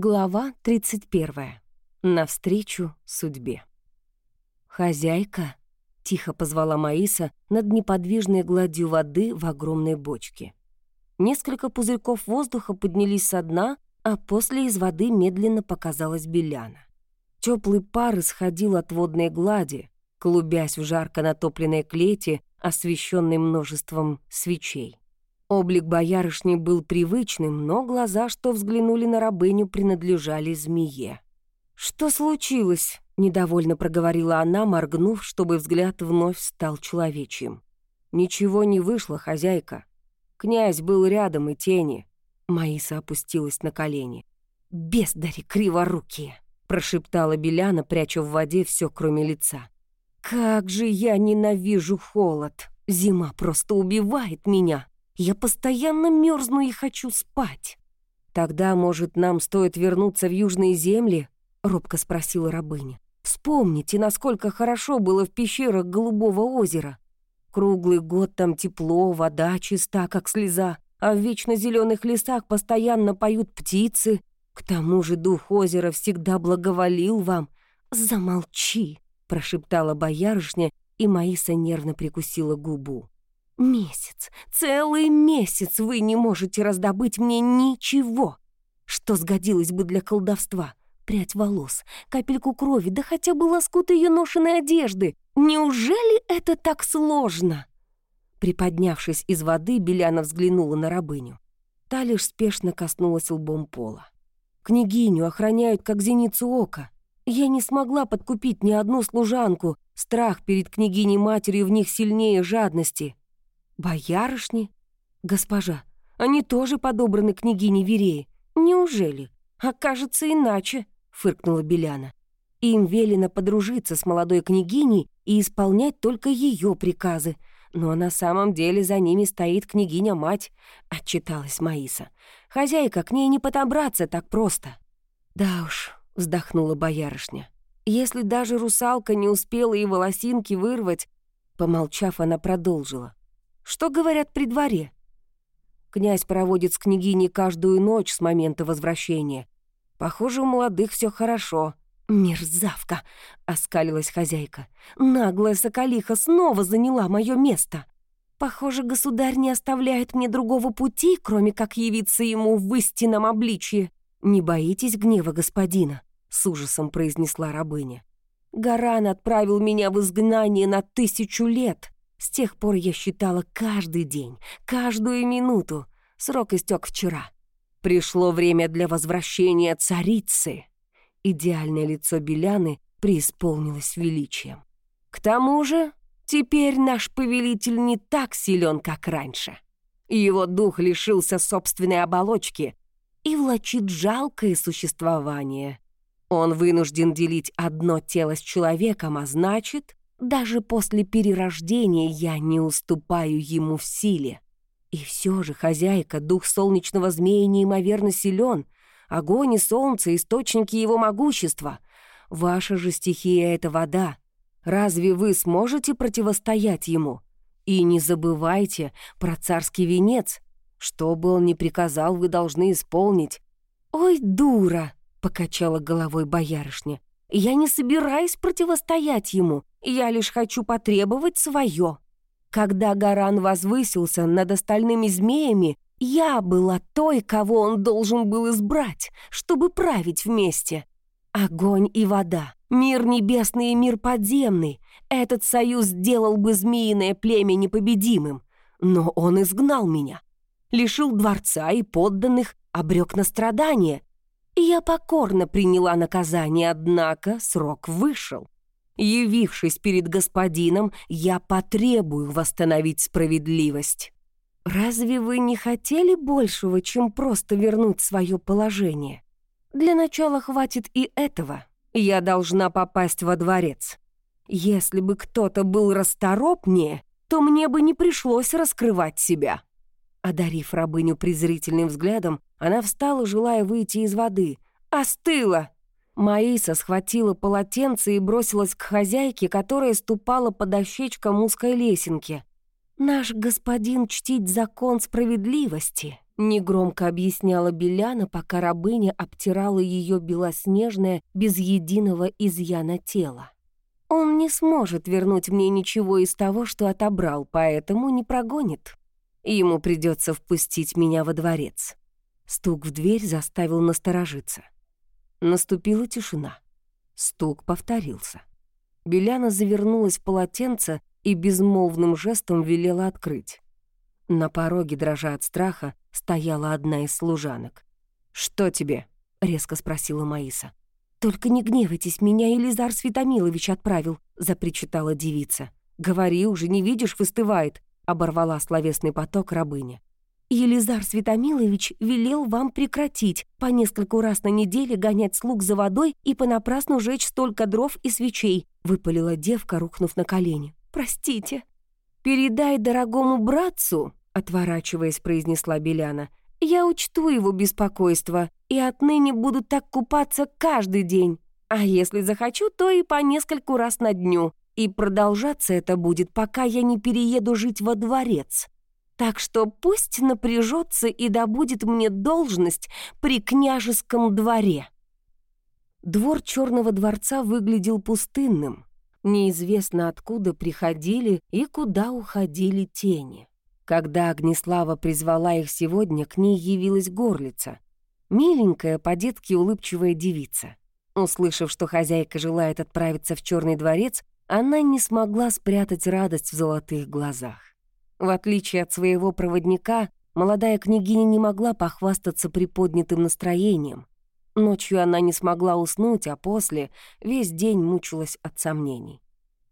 Глава 31. Навстречу судьбе. «Хозяйка», — тихо позвала Маиса над неподвижной гладью воды в огромной бочке. Несколько пузырьков воздуха поднялись со дна, а после из воды медленно показалась Беляна. Теплый пар исходил от водной глади, клубясь в жарко натопленной клете, освещенной множеством свечей. Облик боярышни был привычным, но глаза, что взглянули на рабыню, принадлежали змее. «Что случилось?» — недовольно проговорила она, моргнув, чтобы взгляд вновь стал человечьим. «Ничего не вышло, хозяйка. Князь был рядом и тени». Маиса опустилась на колени. «Бездари криворукие!» — прошептала Беляна, пряча в воде все, кроме лица. «Как же я ненавижу холод! Зима просто убивает меня!» Я постоянно мерзну и хочу спать. Тогда, может, нам стоит вернуться в южные земли? Робко спросила рабыня. Вспомните, насколько хорошо было в пещерах Голубого озера. Круглый год там тепло, вода чиста, как слеза, а в вечно зеленых лесах постоянно поют птицы. К тому же дух озера всегда благоволил вам. «Замолчи!» — прошептала боярышня, и Маиса нервно прикусила губу. Месяц, целый месяц вы не можете раздобыть мне ничего, что сгодилось бы для колдовства. Прядь волос, капельку крови, да хотя бы лоскут ее ношеной одежды. Неужели это так сложно? Приподнявшись из воды, Беляна взглянула на рабыню. Та лишь спешно коснулась лбом пола. Княгиню охраняют, как зеницу ока. Я не смогла подкупить ни одну служанку. Страх перед княгиней-матерью в них сильнее жадности. «Боярышни? Госпожа, они тоже подобраны княгине Вереи. Неужели? А кажется, иначе», — фыркнула Беляна. «Им велено подружиться с молодой княгиней и исполнять только ее приказы. Но на самом деле за ними стоит княгиня-мать», — отчиталась Маиса. «Хозяйка, к ней не подобраться так просто». «Да уж», — вздохнула боярышня. «Если даже русалка не успела и волосинки вырвать...» Помолчав, она продолжила. Что говорят при дворе? Князь проводит с княгиней каждую ночь с момента возвращения. Похоже, у молодых все хорошо. «Мерзавка!» — оскалилась хозяйка. «Наглая соколиха снова заняла мое место. Похоже, государь не оставляет мне другого пути, кроме как явиться ему в истинном обличье. Не боитесь гнева господина?» — с ужасом произнесла рабыня. «Гаран отправил меня в изгнание на тысячу лет. С тех пор я считала каждый день, каждую минуту. Срок истек вчера. Пришло время для возвращения царицы. Идеальное лицо Беляны преисполнилось величием. К тому же, теперь наш повелитель не так силен, как раньше. Его дух лишился собственной оболочки и влачит жалкое существование. Он вынужден делить одно тело с человеком, а значит, даже после перерождения я не уступаю ему в силе. И все же, хозяйка, дух солнечного змея неимоверно силен. Огонь и солнце — источники его могущества. Ваша же стихия — это вода. Разве вы сможете противостоять ему? И не забывайте про царский венец. Что бы он ни приказал, вы должны исполнить. «Ой, дура!» — покачала головой боярышня. «Я не собираюсь противостоять ему. Я лишь хочу потребовать свое. Когда Гаран возвысился над остальными змеями, я была той, кого он должен был избрать, чтобы править вместе. Огонь и вода, мир небесный и мир подземный. Этот союз сделал бы змеиное племя непобедимым. Но он изгнал меня. Лишил дворца и подданных, обрек на страдания. Я покорно приняла наказание, однако срок вышел. Явившись перед господином, я потребую восстановить справедливость. Разве вы не хотели большего, чем просто вернуть свое положение? Для начала хватит и этого. Я должна попасть во дворец. Если бы кто-то был расторопнее, то мне бы не пришлось раскрывать себя». Одарив рабыню презрительным взглядом, она встала, желая выйти из воды. «Остыла!» Маиса схватила полотенце и бросилась к хозяйке, которая ступала по дощечкам узкой лесенки. «Наш господин чтить закон справедливости, Негромко объясняла Беляна, пока рабыня обтирала ее белоснежное, без единого изъяна тело. «Он не сможет вернуть мне ничего из того, что отобрал, поэтому не прогонит. Ему придется впустить меня во дворец». Стук в дверь заставил насторожиться. Наступила тишина. Стук повторился. Беляна завернулась в полотенце и безмолвным жестом велела открыть. На пороге, дрожа от страха, стояла одна из служанок. «Что тебе?» — резко спросила Маиса. «Только не гневайтесь, меня Елизар Светомилович отправил», — запричитала девица. «Говори уже, не видишь, выстывает», — оборвала словесный поток рабыня. «Елизар Светомилович велел вам прекратить по нескольку раз на неделе гонять слуг за водой и понапрасну жечь столько дров и свечей», — выпалила девка, рухнув на колени. «Простите». «Передай дорогому братцу», отворачиваясь, произнесла Беляна. «Я учту его беспокойство и отныне буду так купаться каждый день. А если захочу, то и по нескольку раз на дню. И продолжаться это будет, пока я не перееду жить во дворец. Так что пусть напряжется и добудет мне должность при княжеском дворе». Двор Черного дворца выглядел пустынным. Неизвестно откуда приходили и куда уходили тени. Когда Огнеслава призвала их сегодня, к ней явилась горлица. Миленькая, по-детски улыбчивая девица. Услышав, что хозяйка желает отправиться в Черный дворец, она не смогла спрятать радость в золотых глазах. В отличие от своего проводника, молодая княгиня не могла похвастаться приподнятым настроением. Ночью она не смогла уснуть, а после весь день мучилась от сомнений.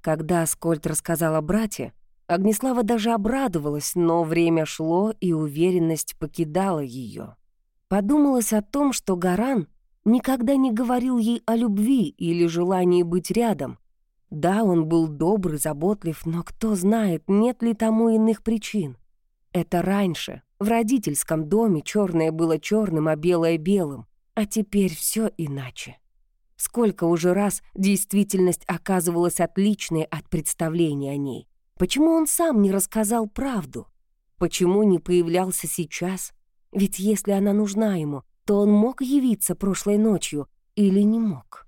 Когда Аскольд рассказал о брате, Огнеслава даже обрадовалась, но время шло, и уверенность покидала ее. Подумалось о том, что Гаран никогда не говорил ей о любви или желании быть рядом. Да, он был добрый, заботлив, но кто знает, нет ли тому иных причин. Это раньше, в родительском доме, черное было черным, а белое белым, а теперь все иначе. Сколько уже раз действительность оказывалась отличной от представления о ней. Почему он сам не рассказал правду? Почему не появлялся сейчас? Ведь если она нужна ему, то он мог явиться прошлой ночью или не мог?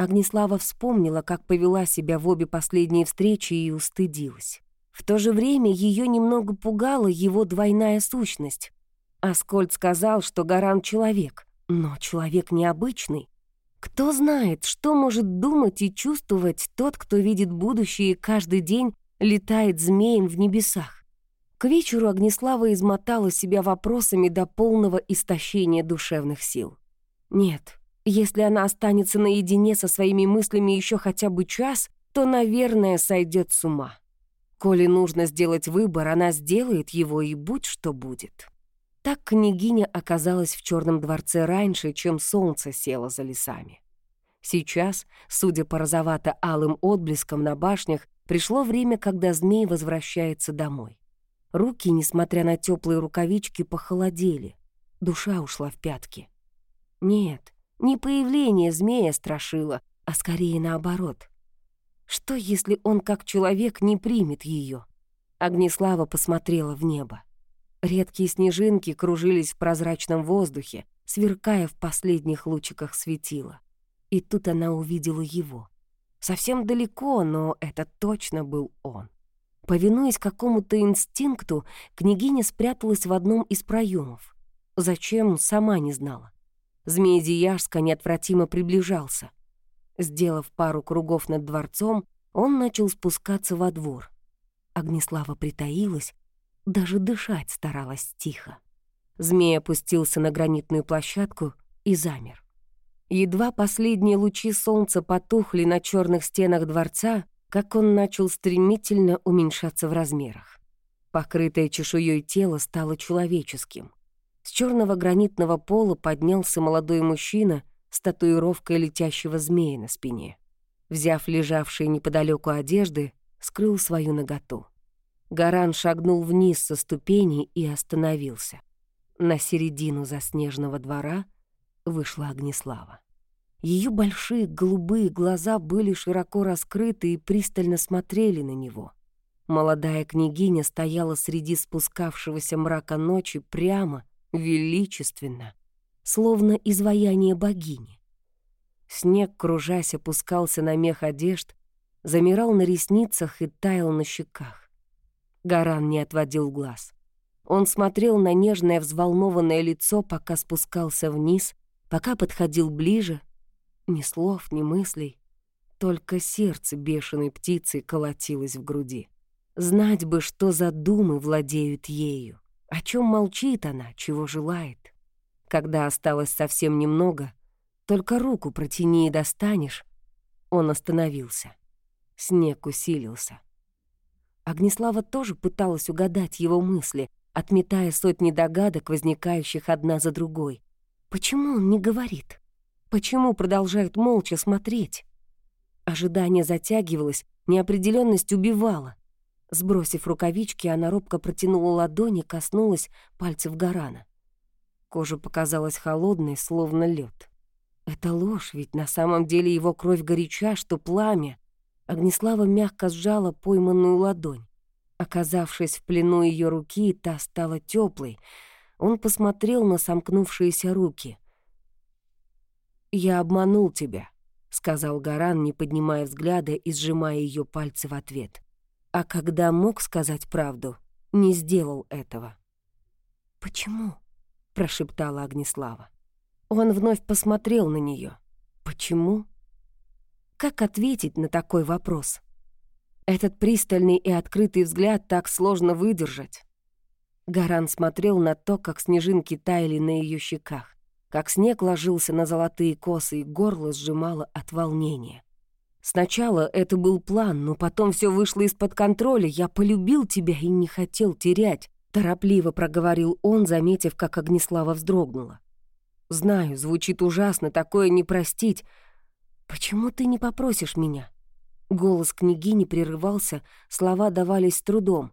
Огнеслава вспомнила, как повела себя в обе последние встречи и устыдилась. В то же время ее немного пугала его двойная сущность. Аскольд сказал, что Гаран — человек, но человек необычный. Кто знает, что может думать и чувствовать тот, кто видит будущее каждый день летает змеем в небесах. К вечеру Огнеслава измотала себя вопросами до полного истощения душевных сил. Нет, если она останется наедине со своими мыслями еще хотя бы час, то, наверное, сойдет с ума. Коли нужно сделать выбор, она сделает его, и будь что будет. Так княгиня оказалась в Черном дворце раньше, чем солнце село за лесами. Сейчас, судя по розовато-алым отблескам на башнях, Пришло время, когда змей возвращается домой. Руки, несмотря на теплые рукавички, похолодели. Душа ушла в пятки. Нет, не появление змея страшило, а скорее наоборот. Что, если он, как человек, не примет ее? Огнеслава посмотрела в небо. Редкие снежинки кружились в прозрачном воздухе, сверкая в последних лучиках светила. И тут она увидела его. Совсем далеко, но это точно был он. Повинуясь какому-то инстинкту, княгиня спряталась в одном из проемов. Зачем, сама не знала. Змей Дияшска неотвратимо приближался. Сделав пару кругов над дворцом, он начал спускаться во двор. Огнеслава притаилась, даже дышать старалась тихо. Змей опустился на гранитную площадку и замер. Едва последние лучи солнца потухли на черных стенах дворца, как он начал стремительно уменьшаться в размерах. Покрытое чешуей тело стало человеческим. С черного гранитного пола поднялся молодой мужчина с татуировкой летящего змея на спине. Взяв лежавшие неподалеку одежды, скрыл свою наготу. Гаран шагнул вниз со ступеней и остановился. На середину заснеженного двора — вышла Огнеслава. Ее большие голубые глаза были широко раскрыты и пристально смотрели на него. Молодая княгиня стояла среди спускавшегося мрака ночи прямо, величественно, словно изваяние богини. Снег, кружась, опускался на мех одежд, замирал на ресницах и таял на щеках. Гаран не отводил глаз. Он смотрел на нежное взволнованное лицо, пока спускался вниз, пока подходил ближе. Ни слов, ни мыслей, только сердце бешеной птицы колотилось в груди. Знать бы, что за думы владеют ею, о чем молчит она, чего желает. Когда осталось совсем немного, только руку протяни и достанешь, он остановился. Снег усилился. Огнеслава тоже пыталась угадать его мысли, отметая сотни догадок, возникающих одна за другой. Почему он не говорит? Почему продолжает молча смотреть? Ожидание затягивалось, неопределенность убивала. Сбросив рукавички, она робко протянула ладони, коснулась пальцев Гарана. Кожа показалась холодной, словно лед. Это ложь, ведь на самом деле его кровь горяча, что пламя. Огнеслава мягко сжала пойманную ладонь. Оказавшись в плену ее руки, та стала теплой. Он посмотрел на сомкнувшиеся руки. «Я обманул тебя», — сказал Гаран, не поднимая взгляда и сжимая ее пальцы в ответ. А когда мог сказать правду, не сделал этого. «Почему?» — прошептала Огнеслава. Он вновь посмотрел на нее. «Почему?» Как ответить на такой вопрос? Этот пристальный и открытый взгляд так сложно выдержать. Гаран смотрел на то, как снежинки таяли на ее щеках как снег ложился на золотые косы и горло сжимало от волнения. Сначала это был план, но потом все вышло из-под контроля. Я полюбил тебя и не хотел терять, торопливо проговорил он, заметив, как Огнеслава вздрогнула. Знаю, звучит ужасно, такое не простить. Почему ты не попросишь меня? Голос княгини прерывался, слова давались с трудом.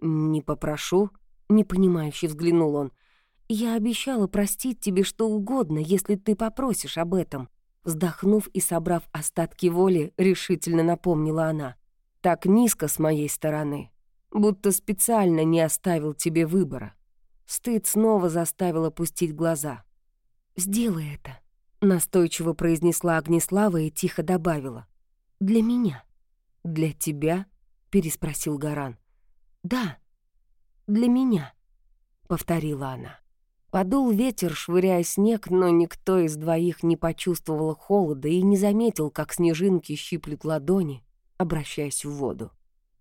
«Не попрошу», — непонимающе взглянул он. «Я обещала простить тебе что угодно, если ты попросишь об этом». Вздохнув и собрав остатки воли, решительно напомнила она. «Так низко с моей стороны, будто специально не оставил тебе выбора». Стыд снова заставил опустить глаза. «Сделай это», — настойчиво произнесла Огнеслава и тихо добавила. «Для меня». «Для тебя?» — переспросил Гаран. «Да, для меня», — повторила она. Подул ветер, швыряя снег, но никто из двоих не почувствовал холода и не заметил, как снежинки щиплют ладони, обращаясь в воду.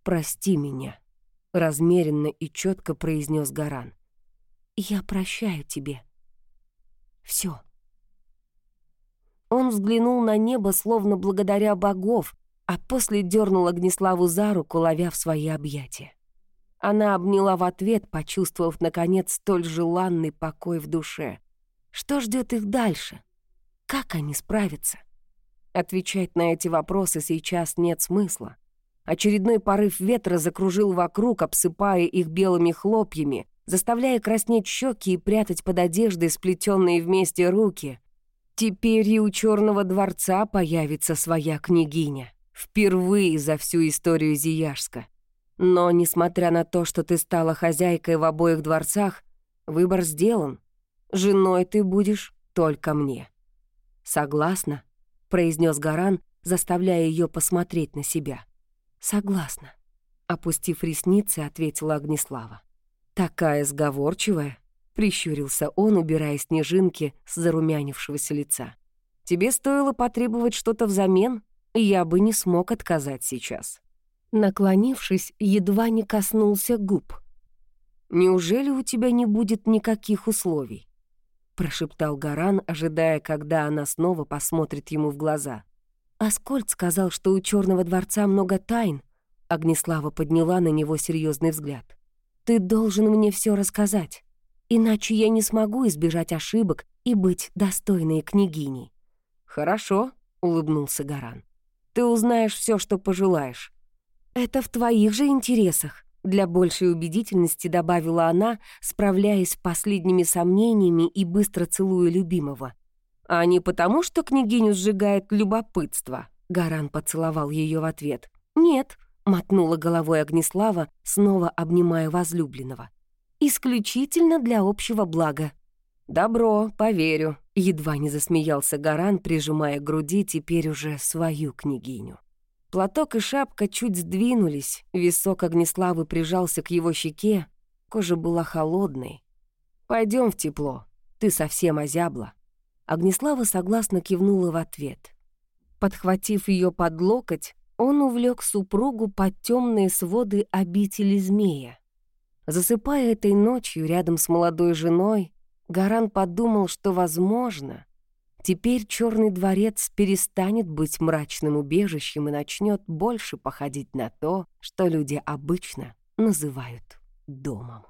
«Прости меня», — размеренно и четко произнес Гаран. «Я прощаю тебе. Все. Он взглянул на небо, словно благодаря богов, а после дернул Огнеславу за руку, ловя в свои объятия. Она обняла в ответ, почувствовав, наконец, столь желанный покой в душе. Что ждет их дальше? Как они справятся? Отвечать на эти вопросы сейчас нет смысла. Очередной порыв ветра закружил вокруг, обсыпая их белыми хлопьями, заставляя краснеть щеки и прятать под одеждой сплетенные вместе руки. Теперь и у черного дворца появится своя княгиня. Впервые за всю историю Зияшска. Но, несмотря на то, что ты стала хозяйкой в обоих дворцах, выбор сделан. Женой ты будешь только мне. Согласна? произнес Гаран, заставляя ее посмотреть на себя. Согласна. Опустив ресницы, ответила Огнеслава. Такая сговорчивая, прищурился он, убирая снежинки с зарумянившегося лица. Тебе стоило потребовать что-то взамен, и я бы не смог отказать сейчас. Наклонившись, едва не коснулся губ. «Неужели у тебя не будет никаких условий?» прошептал Гаран, ожидая, когда она снова посмотрит ему в глаза. «Аскольд сказал, что у Черного дворца много тайн», Огнеслава подняла на него серьезный взгляд. «Ты должен мне все рассказать, иначе я не смогу избежать ошибок и быть достойной княгиней». «Хорошо», — улыбнулся Гаран. «Ты узнаешь все, что пожелаешь. «Это в твоих же интересах», — для большей убедительности добавила она, справляясь с последними сомнениями и быстро целуя любимого. «А не потому, что княгиню сжигает любопытство?» Гаран поцеловал ее в ответ. «Нет», — мотнула головой Огнеслава, снова обнимая возлюбленного. «Исключительно для общего блага». «Добро, поверю», — едва не засмеялся Гаран, прижимая к груди теперь уже свою княгиню. Платок и шапка чуть сдвинулись, висок Огнеславы прижался к его щеке, кожа была холодной. Пойдем в тепло, ты совсем озябла». Огнеслава согласно кивнула в ответ. Подхватив ее под локоть, он увлек супругу под темные своды обители змея. Засыпая этой ночью рядом с молодой женой, Гаран подумал, что, возможно, теперь черный дворец перестанет быть мрачным убежищем и начнет больше походить на то, что люди обычно называют домом.